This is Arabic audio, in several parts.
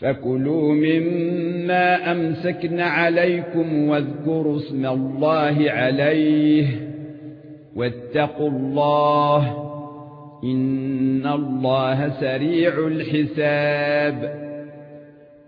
فكلوا مما أمسكن عليكم واذكروا اسم الله عليه واتقوا الله إن الله سريع الحساب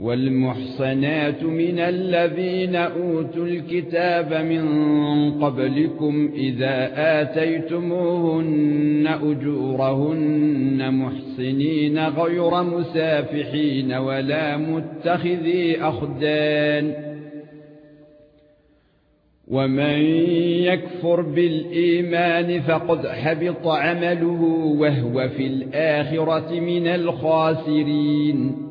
والمحصنات من الذين أوتوا الكتاب من قبلكم إذا آتيتموهن أجورهن محصنين غير مسافحين ولا متخذي أخدان ومن يكفر بالإيمان فقد حبط عمله وهو في الآخرة من الخاسرين